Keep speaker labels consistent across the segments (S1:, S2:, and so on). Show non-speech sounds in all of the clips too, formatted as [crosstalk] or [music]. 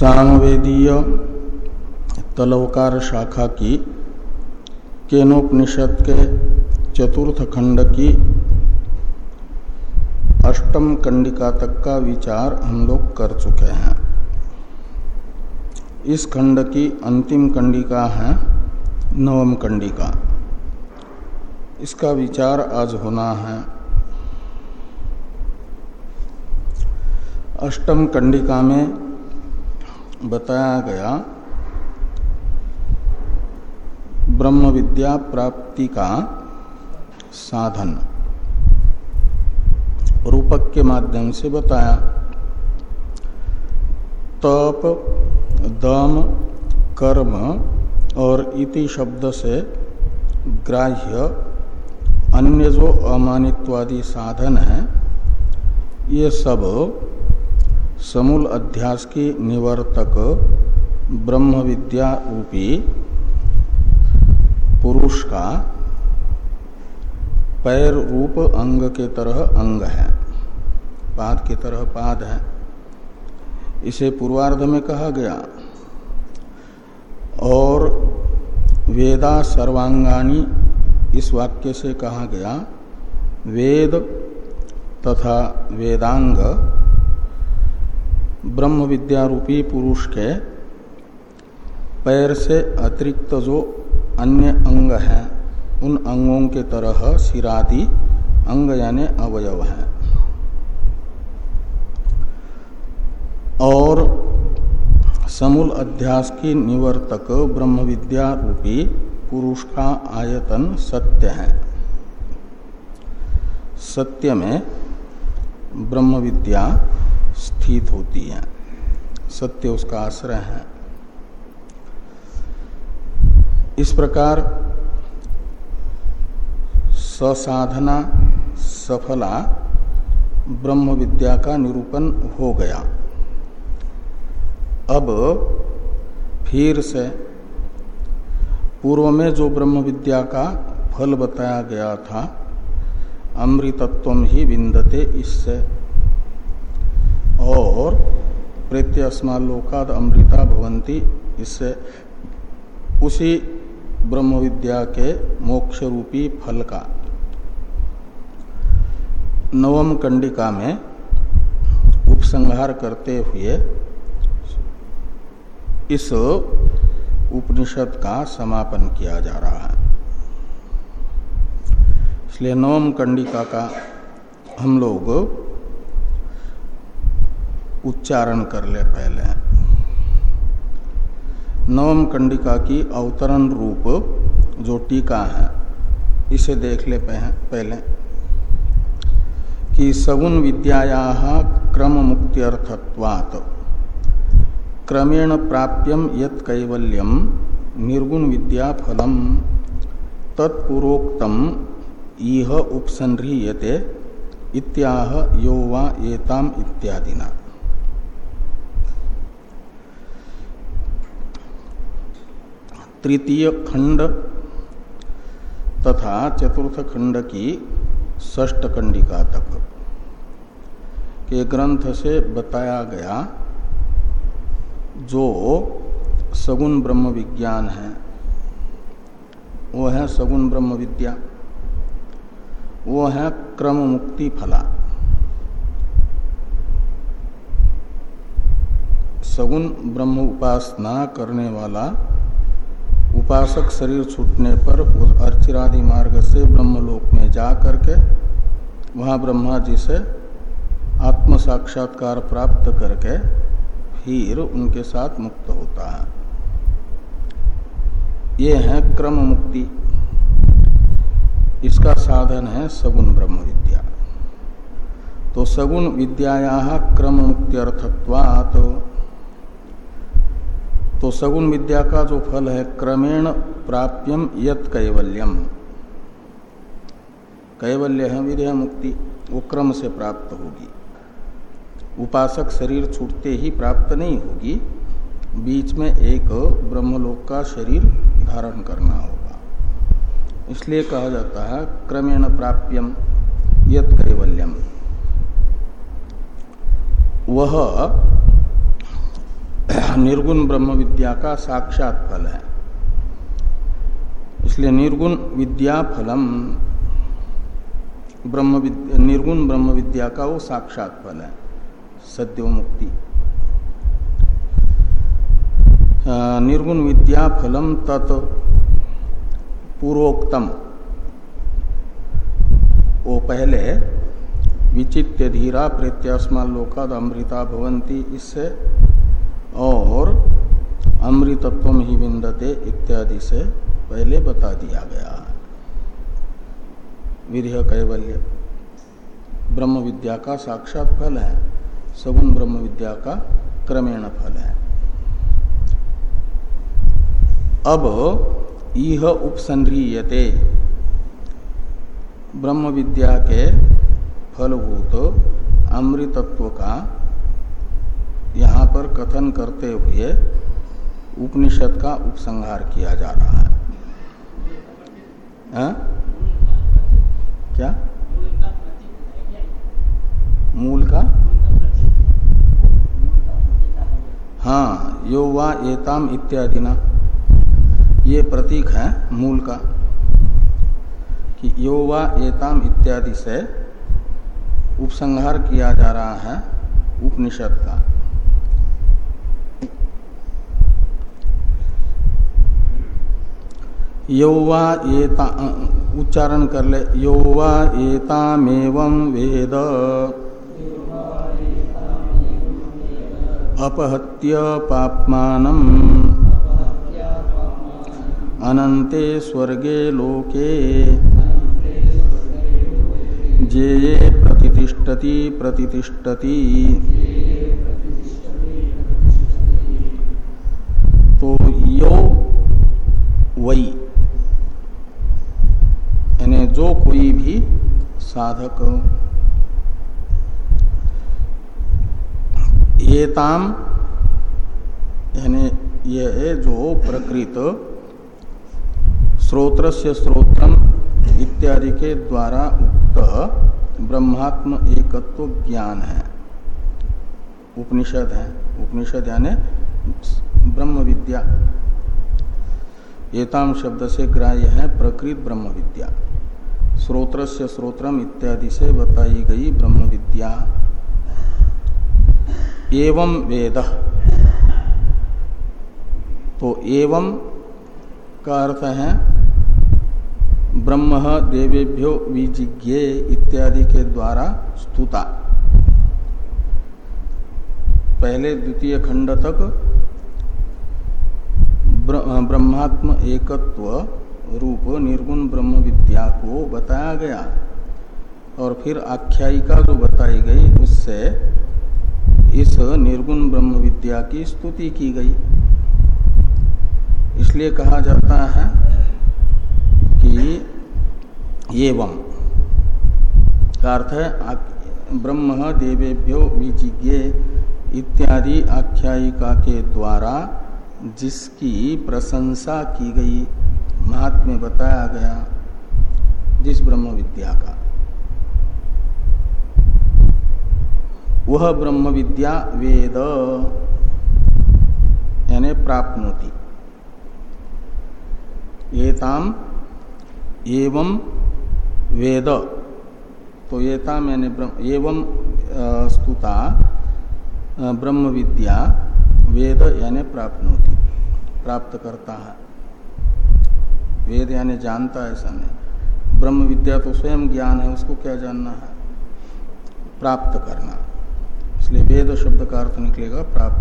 S1: सामवेदीय तलवकार शाखा की, केनोपनिषद के चतुर्थ खंड की, अष्टम कंडिका तक का विचार हम लोग कर चुके हैं। इस खंड की अंतिम कंडिका है नवम कंडिका इसका विचार आज होना है। अष्टम कंडिका में बताया गया ब्रह्म विद्या प्राप्ति का साधन रूपक के माध्यम से बताया। तप, दम, कर्म और इति शब्द से ग्राह्य अन्य जो अमानित्वादी साधन है, ये सब समूल अध्यास की निवर्तक ब्रह्म विद्या रूपी पुरुष का पैर रूप अंग के तरह अंग है। पाद की तरह पाद है। इसे पूर्वार्ध में कहा गया। और वेदा सर्वांगानी इस वाक्य से कहा गया, वेद तथा वेदांग ब्रह्म विद्या रूपी पुरुष के पैर से अतिरिक्त जो अन्य अंग हैं। उन अंगों के तरह सिरादि अंग यानी अवयव हैं। और समूल अध्यास की निवर्तक ब्रह्म विद्या रूपी पुरुष का आयतन सत्य है। सत्य में ब्रह्म विद्या स्थित होती है। सत्य उसका आश्रय है। इस प्रकार ससाधना सफला ब्रह्म विद्या का निरूपण हो गया। अब फिर से पूर्व में जो ब्रह्म विद्या का फल बताया गया था अमृतत्व ही विंदते इससे और प्रेत्यस्मालोकाद अमृता भवंती इससे उसी ब्रह्म विद्या के मोक्ष रूपी फल का। नवम कंडिका में उपसंहार करते हुए इस उपनिषद का समापन किया जा रहा है। इसलिए नवम कंडिका का हम लोग उच्चारण कर ले पहले। नवम कंडिका की अवतरण रूप, जो टीका है, इसे देख ले पहले। कि सगुण विद्याया क्रम मुक्त्यर्थत्वात् क्रमेण प्राप्यम यत कैवल्यम निर्गुण विद्या फलम। तत्पूर्वोक्तम इह उपसंह्रियते इत्याह यो वा एताम इत्यादिना। तृतीय खंड तथा चतुर्थ खंड की ष्ट कंडिका तक, के ग्रंथ से बताया गया जो सगुण ब्रह्म विज्ञान है, वो है सगुण ब्रह्म विद्या, वो है क्रम मुक्ति फला। सगुण ब्रह्म उपासना करने वाला उपासक शरीर छूटने पर अर्चिरादि मार्ग से ब्रह्मलोक में जा करके वहाँ ब्रह्मा जी से आत्म साक्षात्कार प्राप्त करके फिर उनके साथ मुक्त होता है। ये है क्रम मुक्ति। इसका साधन है सगुण ब्रह्म विद्या। तो सगुण विद्याया क्रम मुक्ति अर्थत्वात् तो तो सगुण विद्या का जो फल है, क्रमेण प्राप्यम यत कैवल्यम। कैवल्य है विधेय मुक्ति, वो क्रम से प्राप्त होगी। उपासक शरीर छूटते ही प्राप्त नहीं होगी, बीच में एक ब्रह्मलोक का शरीर धारण करना होगा। इसलिए कहा जाता है, क्रमेण प्राप्यम यत कैवल्यम। वह [coughs] निर्गुण ब्रह्म विद्या का साक्षात फल है। इसलिए निर्गुण विद्या फलम ब्रह्म निर्गुण ब्रह्म विद्या का वो साक्षात फल है, सद्यो मुक्ति। निर्गुण विद्या फलम तत् पूर्वोक्तम। वो पहले विचित्य धीरा प्रेत्यास्मा लोकाद अमृता भवंती इससे और अमृतत्व ही विंदते इत्यादि से पहले बता दिया गया। विधि कैवल्य। ब्रह्म विद्या का साक्षात फल है, सगुण ब्रह्म विद्या का क्रमेण फल है। अब यह उपसंह्रियते। ब्रह्म विद्या के फलभूत अमृतत्व का यहाँ पर कथन करते हुए उपनिषद का उपसंहार किया जा रहा है। आ? हाँ? क्या? मूल का? हाँ यो वा एताम इत्यादि ना ये प्रतीक है मूल का। कि यो वा एताम इत्यादि से उपसंहार किया जा रहा है उपनिषद का। यौवा एता, उच्चारण कर ले। यौवा एतामेवं वेद। अपहत्य पापमानम। अनंते स्वर्गे लोके। जे प्रतिष्ठति प्रतिष्ठति तो यो वही यानी जो कोई भी साधक। एताम यानी यह जो प्रकृत स्रोत्र से स्रोत्रम इत्यादि के द्वारा उक्त ब्रह्मात्म एकत्व ज्ञान है। उपनिषद है। उपनिषद यानी ब्रह्म विद्या एताम शब्द से ग्राह्य है प्रकृत ब्रह्म विद्या स्रोत्र से स्रोत्रम इत्यादि से बताई गई ब्रह्म विद्या एवं वेद। तो एवं का अर्थ है, ब्रह्म देवेभ्यो विजिज्ञे इत्यादि के द्वारा स्तुता। पहले द्वितीय खंड तक ब्रह्मात्म एकत्व रूप निर्गुण ब्रह्म विद्या को बताया गया। और फिर आख्यायिका जो बताई गई, उससे इस निर्गुण ब्रह्म विद्या की स्तुति की गई। इसलिए कहा जाता है कि एवं। का अर्थ है ब्रह्म देवेभ्यो विजिज्ञे इत्यादि आख्यायिका के द्वारा जिसकी प्रशंसा की गई। महात्म्य बताया गया जिस ब्रह्म विद्या का। वह ब्रह्म विद्या वेद, यानी प्राप्त एताम एवं वेद। तो एताम यानी एवं स्तुता ब्रह्म विद्या वेद यानी प्राप्त होती प्राप्त करता है। वेद यानी जानता है ऐसा नहीं ब्रह्म विद्या तो स्वयं ज्ञान है, उसको क्या जानना है? प्राप्त करना। इसलिए वेद शब्द का अर्थ निकलेगा प्राप्त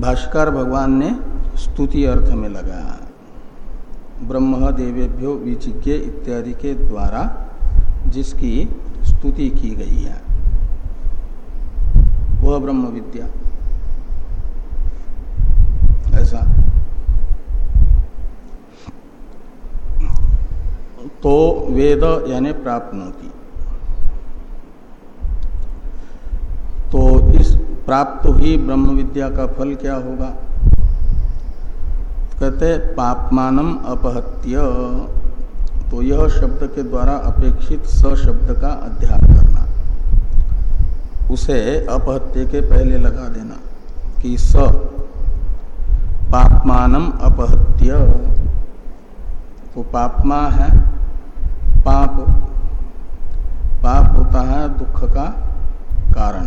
S1: भाष्कर भगवान ने स्तुति अर्थ में लगाया ब्रह्म देवेभ्यो विचिज्ञ इत्यादि के द्वारा जिसकी स्तुति की गई है। वह ब्रह्म विद्या। ऐसा। तो वेद यानी प्राप्त होती तो इस प्राप्त हुई ब्रह्म विद्या का फल क्या होगा? कहते पापमानम अपहत्य। तो यह शब्द के द्वारा अपेक्षित स शब्द का अध्ययन करना उसे अपहत्य के पहले लगा देना कि स पापमानम अपहत्य। तो पापमा है पाप। पाप होता है दुख का कारण।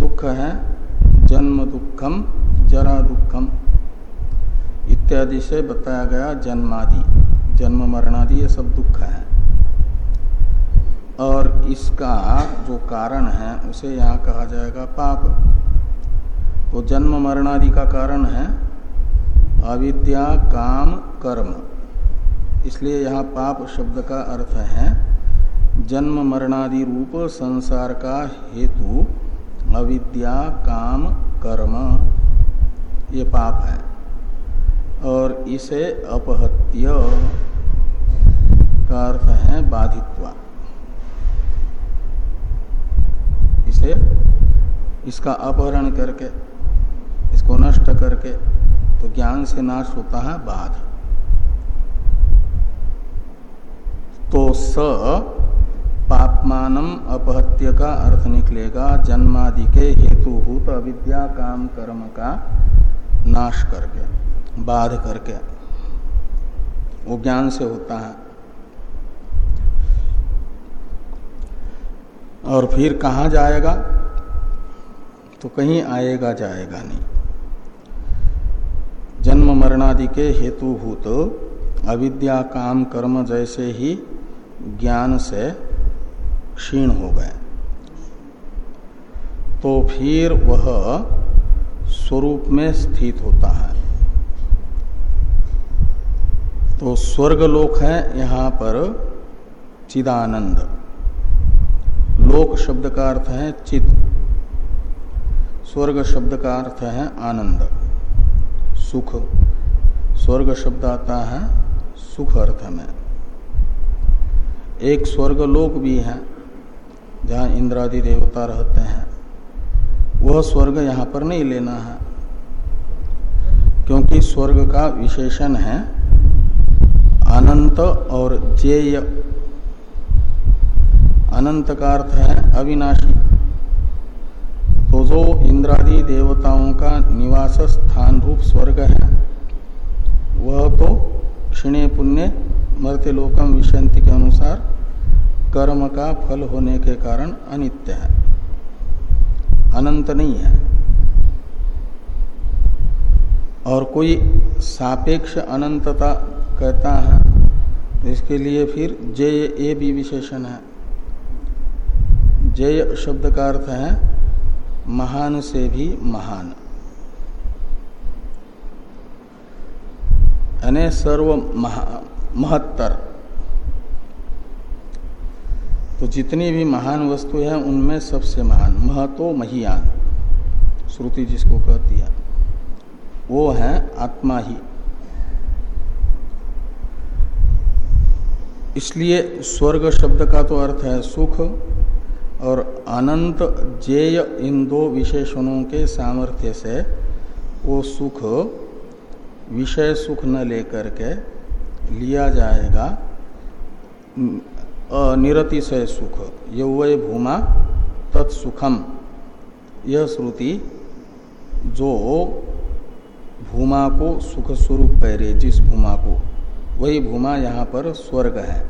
S1: दुख है जन्म दुखम, जरा दुखम। इत्यादि से बताया गया जन्मादि, जन्म मरणादि ये सब दुख है। और इसका जो कारण है, उसे यहाँ कहा जाएगा पाप। तो जन्म मरणादि का कारण है, अविद्या, काम, कर्म। इसलिए यहाँ पाप शब्द का अर्थ है, जन्म मरणादि रूप संसार का हेतु अविद्या, काम, कर्म। ये पाप है। और इसे अपहत्य का अर्थ है बाधित्वा। इसे इसका अपहरण करके, इसको नष्ट करके तो ज्ञान से नाश होता है, बाध। तो स पापमानम अपहत्य का अर्थ निकलेगा, जन्मादि के हेतुभूत अविद्या काम कर्म का नाश करके, बाध करके। वो ज्ञान से होता है। और फिर कहाँ जाएगा? तो कहीं आएगा, जाएगा नहीं। जन्म मरणादि के हेतुभूत अविद्या, काम, कर्म जैसे ही ज्ञान से क्षीण हो गए। तो फिर वह स्वरूप में स्थित होता है। तो स्वर्ग लोक है यहाँ पर चिदानंद। लोक शब्द का अर्थ है चित स्वर्ग शब्द का अर्थ है आनंद। सुख। स्वर्ग शब्द आता है सुख अर्थ में। एक स्वर्ग लोक भी है, जहाँ इंद्रादि देवता रहते हैं। वह स्वर्ग यहाँ पर नहीं लेना है, क्योंकि स्वर्ग का विशेषण है अनंत और जेय अनंत का अर्थ है, अविनाशी। तो जो इंद्रादि देवताओं का निवास स्थान रूप स्वर्ग है, वह तो क्षिणे पुण्य मरते लोकम विशंति के अनुसार कर्म का फल होने के कारण अनित्य है। अनंत नहीं है। और कोई सापेक्ष अनंतता कहता है, इसके लिए फिर जे ए भी विशेषण है। जय शब्द का अर्थ है, महान से भी महान। यानी सर्व महत्तर। तो जितनी भी महान वस्तु है, उनमें सबसे महान, महतो महियान, श्रुति जिसको कहती है, वो है आत्मा ही। इसलिए स्वर्ग शब्द का तो अर्थ है सुख और अनंत जेय इन दो विशेषणों के सामर्थ्य से वो सुख, विषय सुख न लेकर के लिया जाएगा। निरतिशय सुख यौवय भूमा तत्सुखम। यह श्रुति जो भूमा को सुख स्वरूप कह रहे जिस भूमा को, वही भूमा यहाँ पर स्वर्ग है।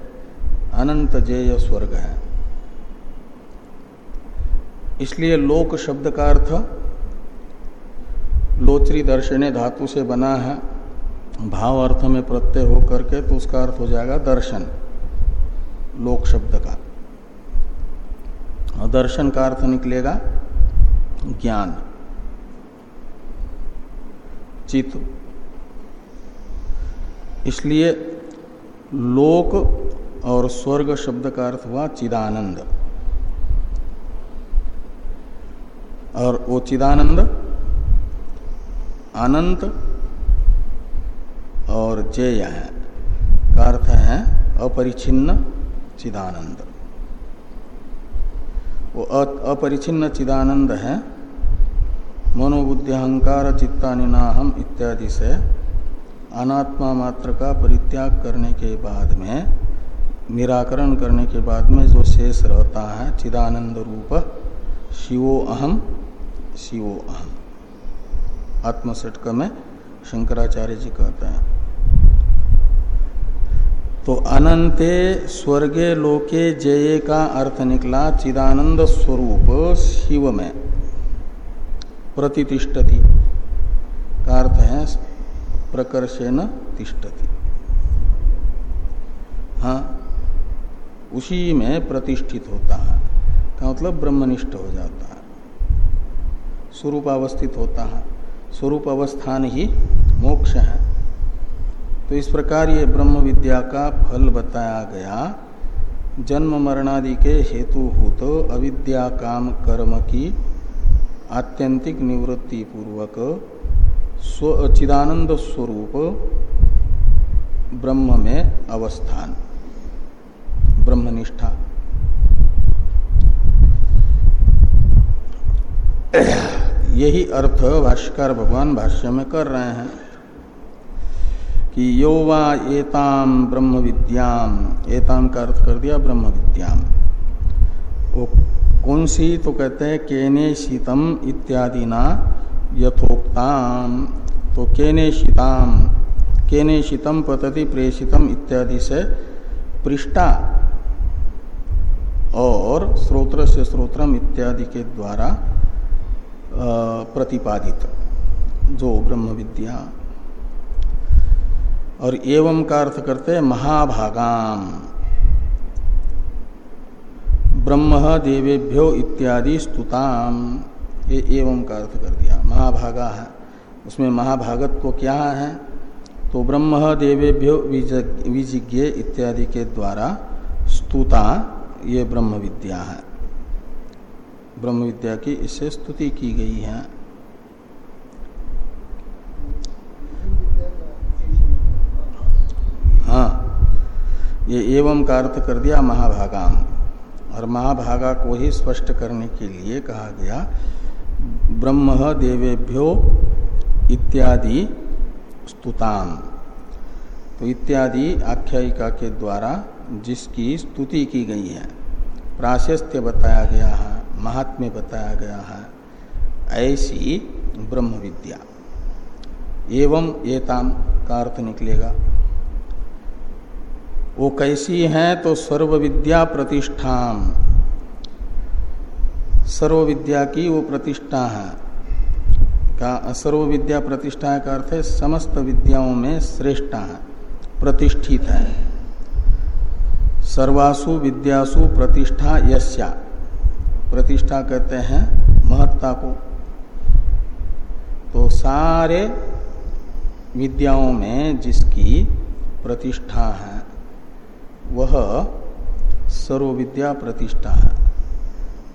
S1: अनंत जेय स्वर्ग है। इसलिए लोक शब्द का अर्थ लोचरी दर्शने धातु से बना है। भाव अर्थ में प्रत्यय हो करके तो उसका अर्थ हो जाएगा दर्शन, लोक शब्द का। और दर्शन का अर्थ निकलेगा ज्ञान चित इसलिए लोक और स्वर्ग शब्द का अर्थ हुआ चिदानंद। और वो चिदानंद, अनंत और जय है। का अर्थ है अपरिचिन्न चिदानंद। वो अपरिचिन्न चिदानंद है मनोबुद्धि अहंकार चित्तानिनाहम इत्यादि से अनात्मा मात्र का परित्याग करने के बाद में, निराकरण करने के बाद में जो शेष रहता है, चिदानंद रूप, शिवो अहम शिवो अहम आत्मसटक में शंकराचार्य जी कहते हैं। तो अनंते स्वर्गे लोके जय का अर्थ निकला, चिदानंद स्वरूप शिव में प्रतिष्ठति का अर्थ है प्रकर्षेण तिष्ठति। हाँ उसी में प्रतिष्ठित होता है। का मतलब ब्रह्मनिष्ठ हो जाता है। स्वरूप अवस्थित होता है। स्वरूप अवस्थान ही मोक्ष है। तो इस प्रकार ये ब्रह्म विद्या का फल बताया गया। जन्म मरणादि के हेतुभूत अविद्या काम कर्म की आत्यंतिक निवृत्ति पूर्वक स्व चिदानंद स्वरूप ब्रह्म में अवस्थान ब्रह्मनिष्ठा यही अर्थ भाष्कर भगवान भाष्य में कर रहे हैं कि यो वा एताम ब्रह्म विद्याम एताम का अर्थ कर दिया ब्रह्म विद्याम वो कौन सी? तो कहते हैं, केने शीतम इत्यादि ना यथोक्ताम तो केने शीताम केने शीतम पतति प्रेषितम इत्यादि से पृष्ठा और स्रोत्र से स्रोत्रम इत्यादि के द्वारा प्रतिपादित, जो ब्रह्म विद्या और एवं का अर्थ करते महाभागाम। ब्रह्म देवेभ्यो इत्यादि स्तुताम। ये एवं का अर्थ कर दिया। महाभागा है। उसमें महाभागत को क्या है? तो ब्रह्म देवेभ्यो विजिज्ञ इत्यादि के द्वारा स्तुता ये ब्रह्म विद्या है। ब्रह्म विद्या की इससे स्तुति की गई है। हाँ ये एवं का अर्थ कर दिया महाभागाम। और महाभागा को ही स्पष्ट करने के लिए कहा गया, ब्रह्म देवेभ्यो इत्यादि स्तुताम। तो इत्यादि आख्यायिका के द्वारा जिसकी स्तुति की गई है, प्राशस्त्य बताया गया है। महात्म्य बताया गया है। ऐसी ब्रह्म विद्या एवं एताम का अर्थ निकलेगा। वो कैसी है तो सर्व विद्या प्रतिष्ठा सर्व विद्या की वो प्रतिष्ठा है। का सर्व विद्या प्रतिष्ठा का अर्थ है समस्त विद्याओं में श्रेष्ठ है, प्रतिष्ठित है। सर्वासु विद्यासु प्रतिष्ठा यस्या। प्रतिष्ठा कहते हैं महत्ता को। तो सारे विद्याओं में जिसकी प्रतिष्ठा है, वह सर्व विद्या प्रतिष्ठा है।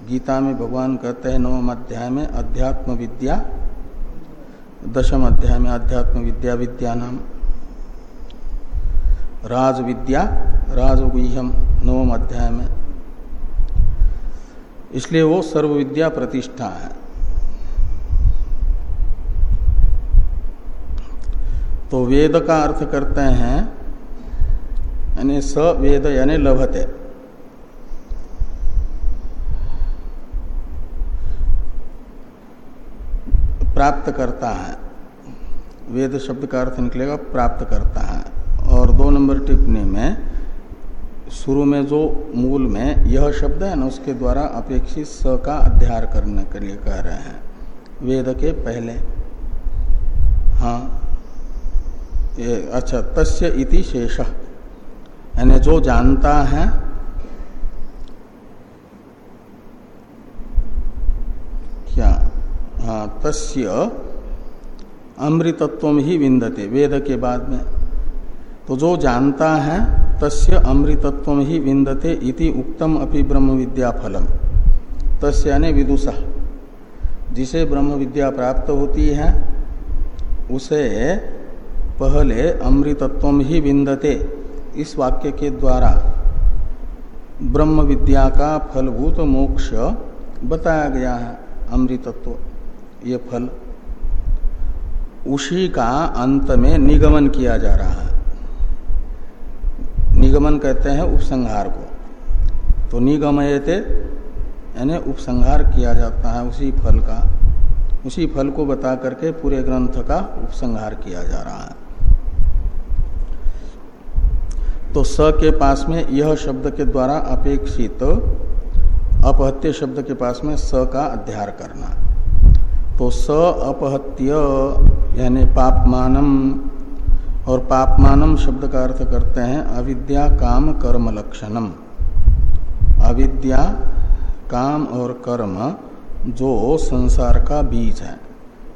S1: गीता में भगवान कहते हैं, नवम अध्याय में अध्यात्म विद्या, दशम अध्याय में अध्यात्म विद्या विद्या नाम राज विद्या राजगुह्यम, नवम अध्याय में। इसलिए वो सर्व विद्या प्रतिष्ठा है। तो वेद का अर्थ करते हैं, यानी स वेद यानी लभते। प्राप्त करता है। वेद शब्द का अर्थ निकलेगा, प्राप्त करता है। और दो नंबर टिप्पणी में शुरू में जो मूल में यह शब्द है ना, उसके द्वारा अपेक्षित स का अध्यार करने के लिए कह रहे हैं। वेद के पहले। हाँ। ये अच्छा तस्य इति शेष। यानी जो जानता है, क्या? हाँ तस्य अमृतत्व ही विंदते। वेद के बाद में तो जो जानता है, तस्य अमृतत्व ही विंदते इति उक्तम अपि ब्रह्म विद्या फलम तस्य यानी विदुषा। जिसे ब्रह्म विद्या प्राप्त होती है, उसे पहले अमृतत्व ही विंदते इस वाक्य के द्वारा ब्रह्म विद्या का फलभूत मोक्ष बताया गया है, अमृतत्व, ये फल। उसी का अंत में निगमन किया जा रहा है। निगमन कहते हैं उपसंहार को। तो निगमयते, यानी उपसंहार किया जाता है उसी फल का। उसी फल को बता करके पूरे ग्रंथ का उपसंहार किया जा रहा है। तो स के पास में यह शब्द के द्वारा अपेक्षित तो अपहत्य शब्द के पास में स का अध्यार करना। तो स अपहत्य, यानी पापमानम और पापमानम शब्द का अर्थ करते हैं अविद्या, काम, कर्म, लक्षणम। अविद्या, काम और कर्म जो संसार का बीज है।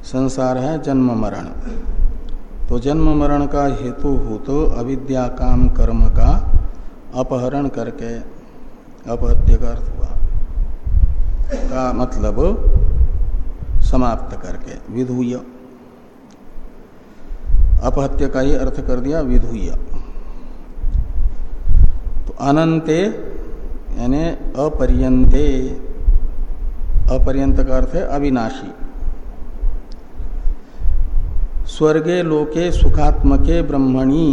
S1: संसार है जन्म, मरण। तो जन्म, मरण का हेतु हो तो अविद्या, काम, कर्म का अपहरण करके अपहत्य का अर्थ हुआ। का मतलब समाप्त करके, विधुय। अपहत्य का ही अर्थ कर दिया विधुय तो अनंते, यानी अपर्यंते, अपर्यंत का अर्थ है अविनाशी। स्वर्गे, लोके, सुखात्मके ब्रह्मणी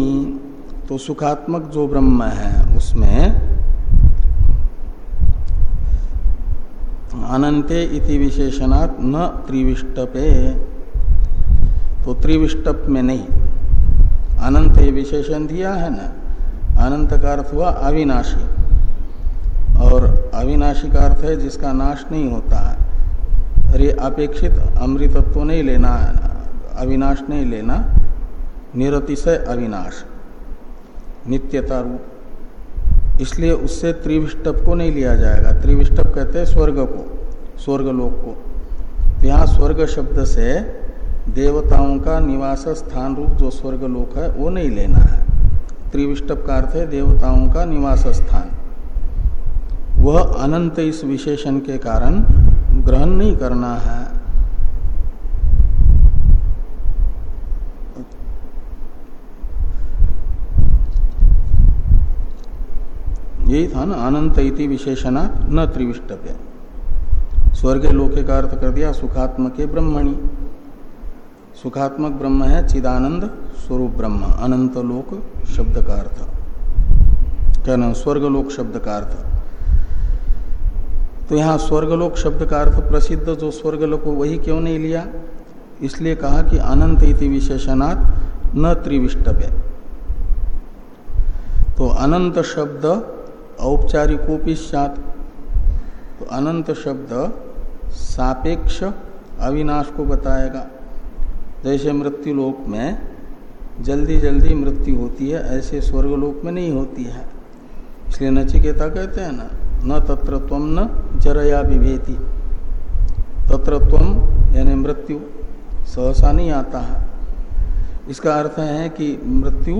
S1: तो सुखात्मक जो ब्रह्म है, उसमें अनंते इति विशेषणात् न त्रिविष्टपे तो त्रिविष्टप में नहीं। अनंत ये विशेषण दिया है ना अनंत का अर्थ हुआ अविनाशी। और अविनाशी का अर्थ है जिसका नाश नहीं होता है। अरे अपेक्षित अमृतत्व नहीं लेना अविनाश नहीं लेना निरतिशय अविनाश, नित्यता रूप। इसलिए उससे त्रिविष्टप को नहीं लिया जाएगा। त्रिविष्टप कहते हैं स्वर्ग को स्वर्ग लोक को। यहाँ स्वर्ग शब्द से देवताओं का निवास स्थान रूप जो स्वर्ग लोक है, वो नहीं लेना है। त्रिविष्टप का अर्थ है देवताओं का निवास स्थान। वह अनंत इस विशेषण के कारण ग्रहण नहीं करना है। यही था ना, अनंत इति विशेषणा न त्रिविष्टव्य। स्वर्ग लोके का अर्थ कर दिया सुखात्म के ब्रह्मणी। सुखात्मक ब्रह्म है, चिदानंद स्वरूप ब्रह्म, अनंत लोक शब्द का अर्थ। क्या स्वर्ग लोक शब्द का अर्थ। तो यहाँ स्वर्गलोक शब्द का अर्थ प्रसिद्ध, जो स्वर्गलोक वही क्यों नहीं लिया? इसलिए कहा कि अनंत इति विशेषणात् न त्रिविष्टव्य। तो अनंत शब्द औपचारिकोपी सात तो अनंत शब्द सापेक्ष अविनाश को बताएगा। जैसे मृत्यु लोक में जल्दी जल्दी मृत्यु होती है, ऐसे स्वर्गलोक में नहीं होती है। इसलिए नचिकेता कहते हैं ना, न तत्र तम न जरया विभेति। तत्र तम यानी मृत्यु सहसा नहीं आता है। इसका अर्थ है कि मृत्यु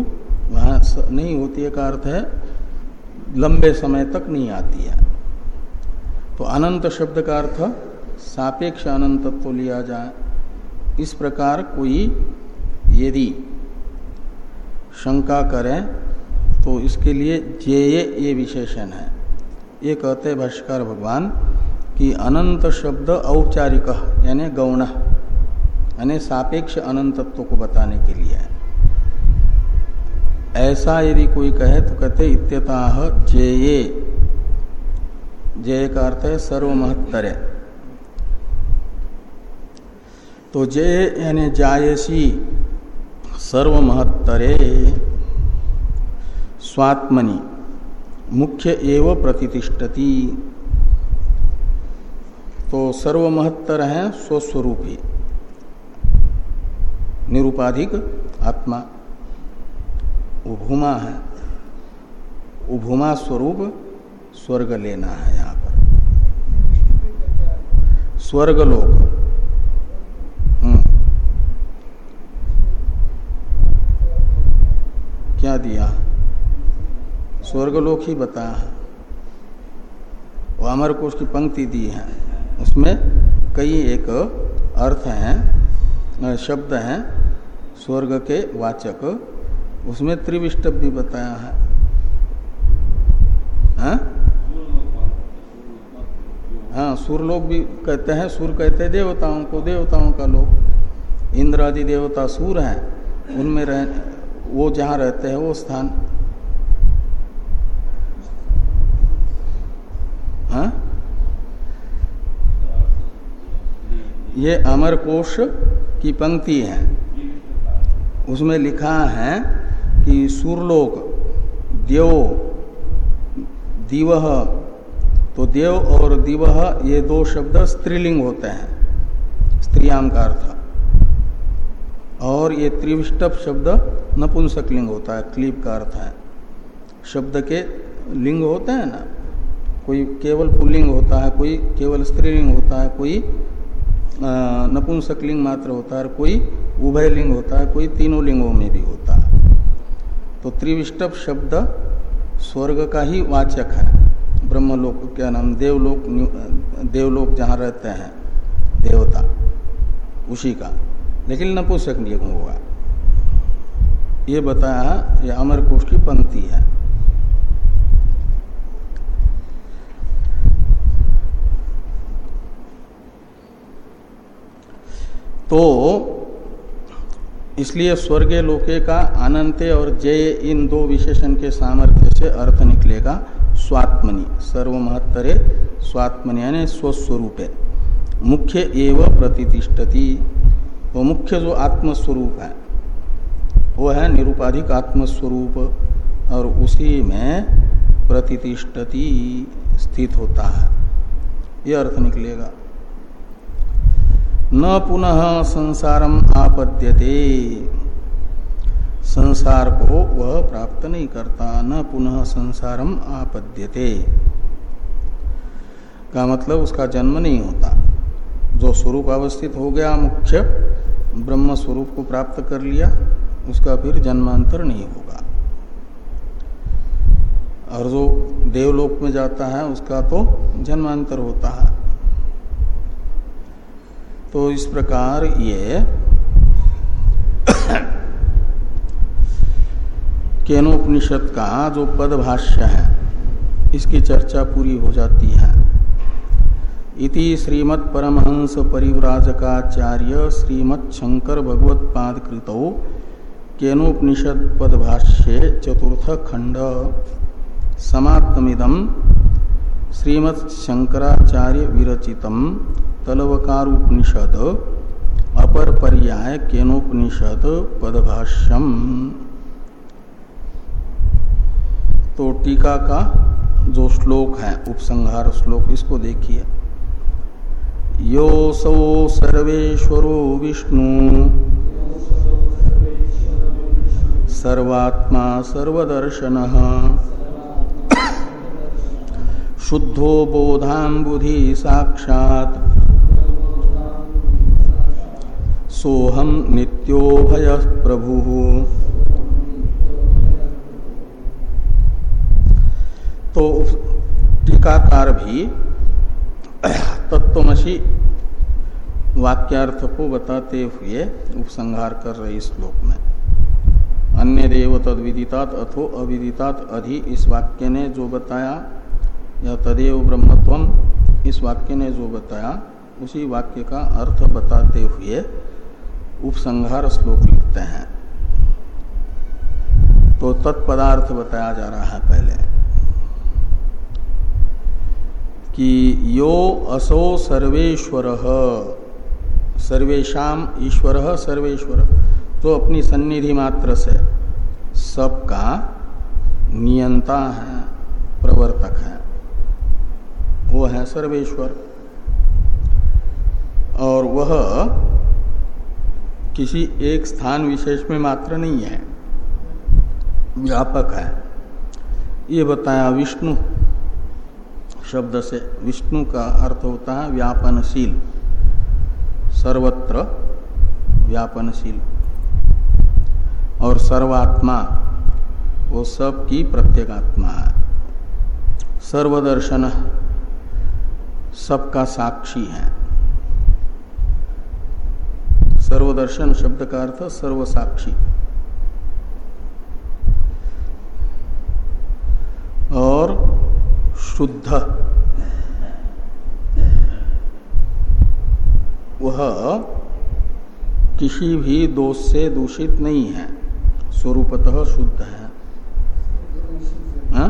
S1: वहाँ नहीं होती है, का अर्थ है लंबे समय तक नहीं आती है। तो अनंत शब्द का अर्थ सापेक्ष अनंतत्व लिया जाए। इस प्रकार कोई यदि शंका करें तो इसके लिए जेये ये विशेषण है। ये कहते भाष्कर भगवान कि अनंत शब्द औपचारिक, यानी गौण, यानी सापेक्ष अनंतत्व को बताने के लिए है। ऐसा यदि कोई कहे तो कहते इत्यताह जेये। जय का अर्थ है सर्वमहत्तर। तो जय यानी जायसी सर्वमहत्तरे। स्वात्मनि, मुख्य एव प्रतिष्ठती। तो सर्वमहत्तर है स्वस्वरूपी। निरुपाधिक आत्मा। उभूमा है। उभूमा स्वरूप स्वर्ग लेना है यहाँ पर। स्वर्गलोक। क्या दिया। स्वर्गलोक ही बताया है। वो अमर कोश की पंक्ति दी है। उसमें कई एक अर्थ हैं, शब्द हैं, स्वर्ग के वाचक। उसमें त्रिविष्टप भी बताया है। हाँ? हाँ सुरलोक भी कहते हैं, सुर कहते हैं देवताओं को, देवताओं का लोक। इंद्र आदि देवता सूर हैं, उनमें रह वो जहाँ रहते हैं, वो स्थान। हा? ये अमर कोश की पंक्ति है। उसमें लिखा है कि सूरलोक, देव दिव तो देव और दिव ये दो शब्द स्त्रीलिंग होते हैं। स्त्रियाम का अर्थ। और ये त्रिविष्टप शब्द नपुंसकलिंग होता है, क्लीप का अर्थ है। शब्द के लिंग होते हैं ना, कोई केवल पुल्लिंग होता है, कोई केवल स्त्रीलिंग होता है, कोई नपुंसकलिंग मात्र होता है, कोई उभय लिंग होता है, कोई तीनों लिंगों में भी होता है। तो त्रिविष्टप शब्द स्वर्ग का ही वाचक है। ब्रह्मलोक, क्या नाम, देवलोक देवलोक जहाँ रहते हैं, देवता, उसी का। लेकिन नपुंसक लिंग होगा ये बताया ये अमर कोश की पंक्ति है। तो इसलिए स्वर्गीय लोके का अनंते और जय इन दो विशेषण के सामर्थ्य से अर्थ निकलेगा स्वात्मनि सर्वमहत्तरे स्वात्मनि यानी स्वस्वरूपे। मुख्य एवं प्रतिष्ठति। वो मुख्य जो आत्मस्वरूप है वो है निरुपाधिक आत्मस्वरूप और उसी में प्रतिष्ठति स्थित होता है। ये अर्थ निकलेगा। न पुनः संसारम आपद्यते। संसार को वह प्राप्त नहीं करता। न पुनः संसारम आपद्यते। का मतलब उसका जन्म नहीं होता। जो स्वरूप अवस्थित हो गया, मुख्य ब्रह्म स्वरूप को प्राप्त कर लिया उसका फिर जन्मांतर नहीं होगा। और जो देवलोक में जाता है, उसका तो जन्मांतर होता है। तो इस प्रकार ये [coughs] केनोपनिषद का जो पदभाष्य है, इसकी चर्चा पूरी हो जाती है। इति श्रीमत् परमहंस परिव्राजकाचार्य श्रीमत् शंकर भगवत पाद कृतौ केनोपनिषद पद पदभाष्ये चतुर्थ खंड समाप्तमिदम। श्रीमत् शंकराचार्य विरचितम तलवकारुपनिषद। अपर पर्याय केनोपनिषद पदभाष्यम। तो टीका का जो श्लोक है, उपसंहार श्लोक, इसको देखिए। योसौ सर्वेश्वरो विष्णु। सर्वात्मा सर्वदर्शन। शुद्धो बोधाबुधि साक्षात्। सोहम नित्योभय प्रभु। तो टीकाकार भी तत्वमसी वाक्यार्थ को बताते हुए उपसंहार कर रहे श्लोक में। अन्य देव तद विदितात अथो अविदितात अधि इस वाक्य ने जो बताया, या तदेव ब्रह्मत्वम इस वाक्य ने जो बताया, उसी वाक्य का अर्थ बताते हुए उपसंहार श्लोक लिखते हैं। तो तत्पदार्थ बताया जा रहा है पहले कि यो असो सर्वेश्वर सर्वेशा ईश्वर, सर्वेश्वर तो अपनी सन्निधि मात्र से सबका नियंता है, प्रवर्तक है। वो है सर्वेश्वर। और वह किसी एक स्थान विशेष में मात्र नहीं है, व्यापक है। ये बताया विष्णु शब्द से। विष्णु का अर्थ होता है व्यापनशील, सर्वत्र व्यापनशील। और सर्वात्मा वो सब की प्रत्येगात्मा है। सर्वदर्शन सबका साक्षी है। सर्वदर्शन शब्द का अर्थ सर्वसाक्षी। और शुद्ध। वह किसी भी दोष से दूषित नहीं है। स्वरूपतः शुद्ध है हाँ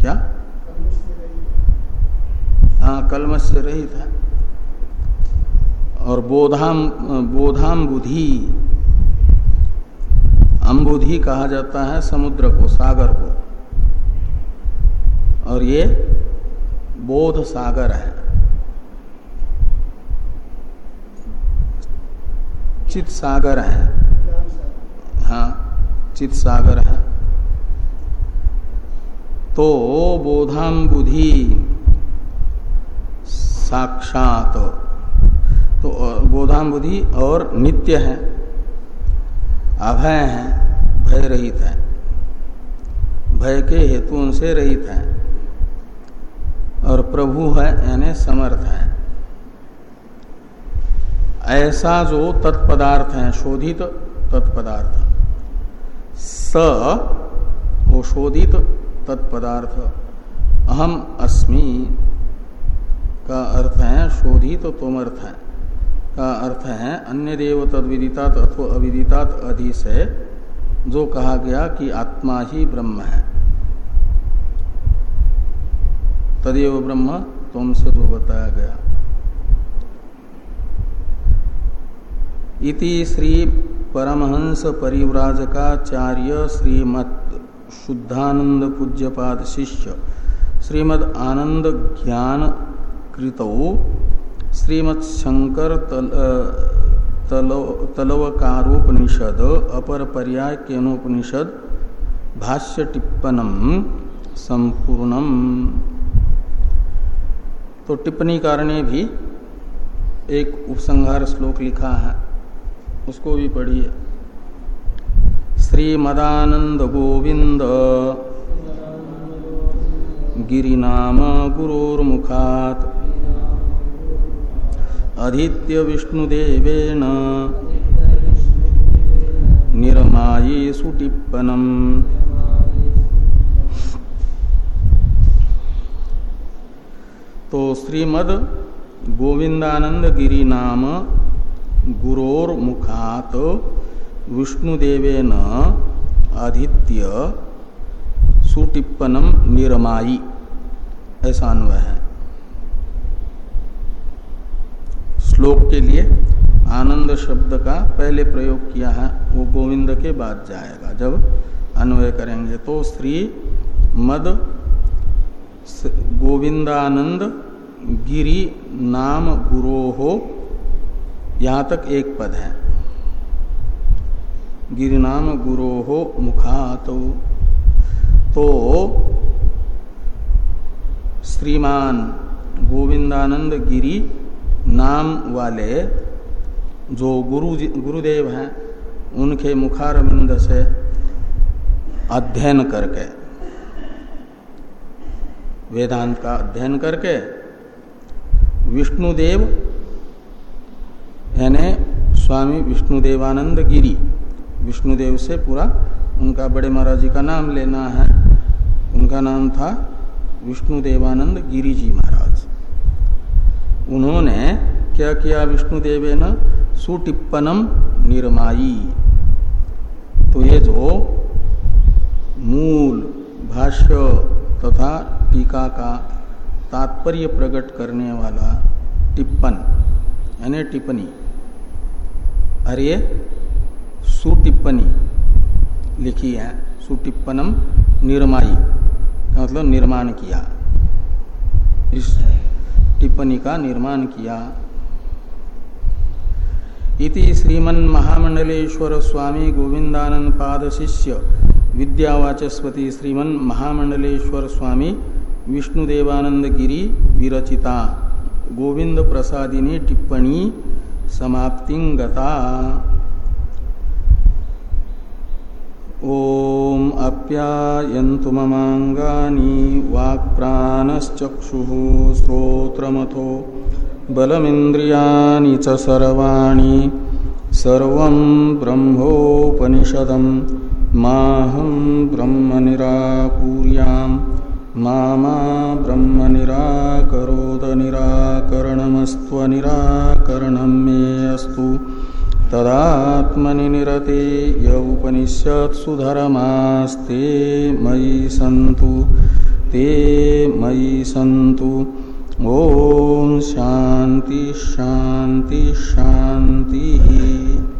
S1: क्या हाँ कलमश से रहित है और बोधाम बोधाम बुधि अम्बुधि कहा जाता है समुद्र को, सागर को। और ये बोध सागर है। चित सागर है। हाँ चित सागर है। तो बोधाम बुधि साक्षात तो बोधाम बुधि और नित्य है, अभय है, भय रहित है। भय के हेतुओं से रहित है और प्रभु है, यानी समर्थ है। ऐसा जो तत्पदार्थ है, शोधित तत्पदार्थ। स, वो शोधित तत्पदार्थ। अहम अस्मि। का अर्थ है शोधित तोमर्थ है। का अर्थ है अन्य देव तद विदितात अथवा अविदितात अधि से जो कहा गया कि आत्मा ही ब्रह्म है। तदेव ब्रह्म तुमसे जो बताया गया। इति श्री परमहंस परिव्राजकाचार्य श्रीमद शुद्धानंद पूज्यपाद शिष्य, श्रीमद आनंद ज्ञान कृतौ श्रीमद शंकर तल, तलवकारोपनिषद अपर पर्याय केनोपनिषद भाष्य टिप्पणम संपूर्णम। तो टिप्पणीकार ने भी एक उपसंहार श्लोक लिखा है उसको भी पढ़िए। श्रीमदानंद गोविंद गिरिनाम गुरोर्मुखात् अधीत्य विष्णुदेवेन। निर्माये सुटिप्पणम् तो श्रीमद गोविंदानंद गिरी नाम गुरोर मुखात विष्णुदेवेन आदित्य सुटिप्पणम निरमाई ऐसा अन्वय है। श्लोक के लिए आनंद शब्द का पहले प्रयोग किया है, वो गोविंद के बाद जाएगा। जब अन्वय करेंगे तो श्री मद गोविंदानंद गिरी नाम गुरो हो यहाँ तक एक पद है। गिरिनाम गुरो हो मुखात। तो श्रीमान गोविंदानंद गिरी नाम वाले जो गुरु गुरुदेव हैं, उनके मुखारविंद से अध्ययन करके, वेदांत का अध्ययन करके, विष्णुदेव, यानी स्वामी विष्णुदेवानंद गिरी, विष्णुदेव से पूरा उनका बड़े महाराज जी का नाम लेना है। उनका नाम था विष्णुदेवानंद गिरी जी महाराज। उन्होंने क्या किया विष्णुदेव न सुटिप्पनम निर्माई तो ये जो मूल भाष्य तथा टीका का तात्पर्य प्रकट करने वाला टिप्पण यानी टिप्पणी। अरे सुटिप्पणी लिखी है सुटिप्पणम निर्माई मतलब निर्माण किया। इस टिप्पणी का निर्माण किया। इति श्रीमन महामंडलेश्वर स्वामी गोविंदानंद पाद शिष्य विद्यावाचस्पति श्रीमन महामंडलेश्वर स्वामी विष्णुदेवानंद गिरी विरचिता। गोविंद प्रसादिनी टिप्पणी समाप्ति ओम अप्यायन्तु ममाङ्गानि वाक्प्राणश्चक्षुः श्रोत्रमथो बलमिन्द्रियाणि च सर्वाणि सर्वं ब्रह्मोपनिषदं माहं ब्रह्म निराकुर्याम् मामा ब्रह्म निराकरोद निराकरणमस्त्वनिराकरणं मे अस्तु तदात्मनि निरते य उपनिषत्सु धर्मास्ते मयि सन्तु ते मयि सन्तु। ॐ शान्ति शान्ति शान्तिः।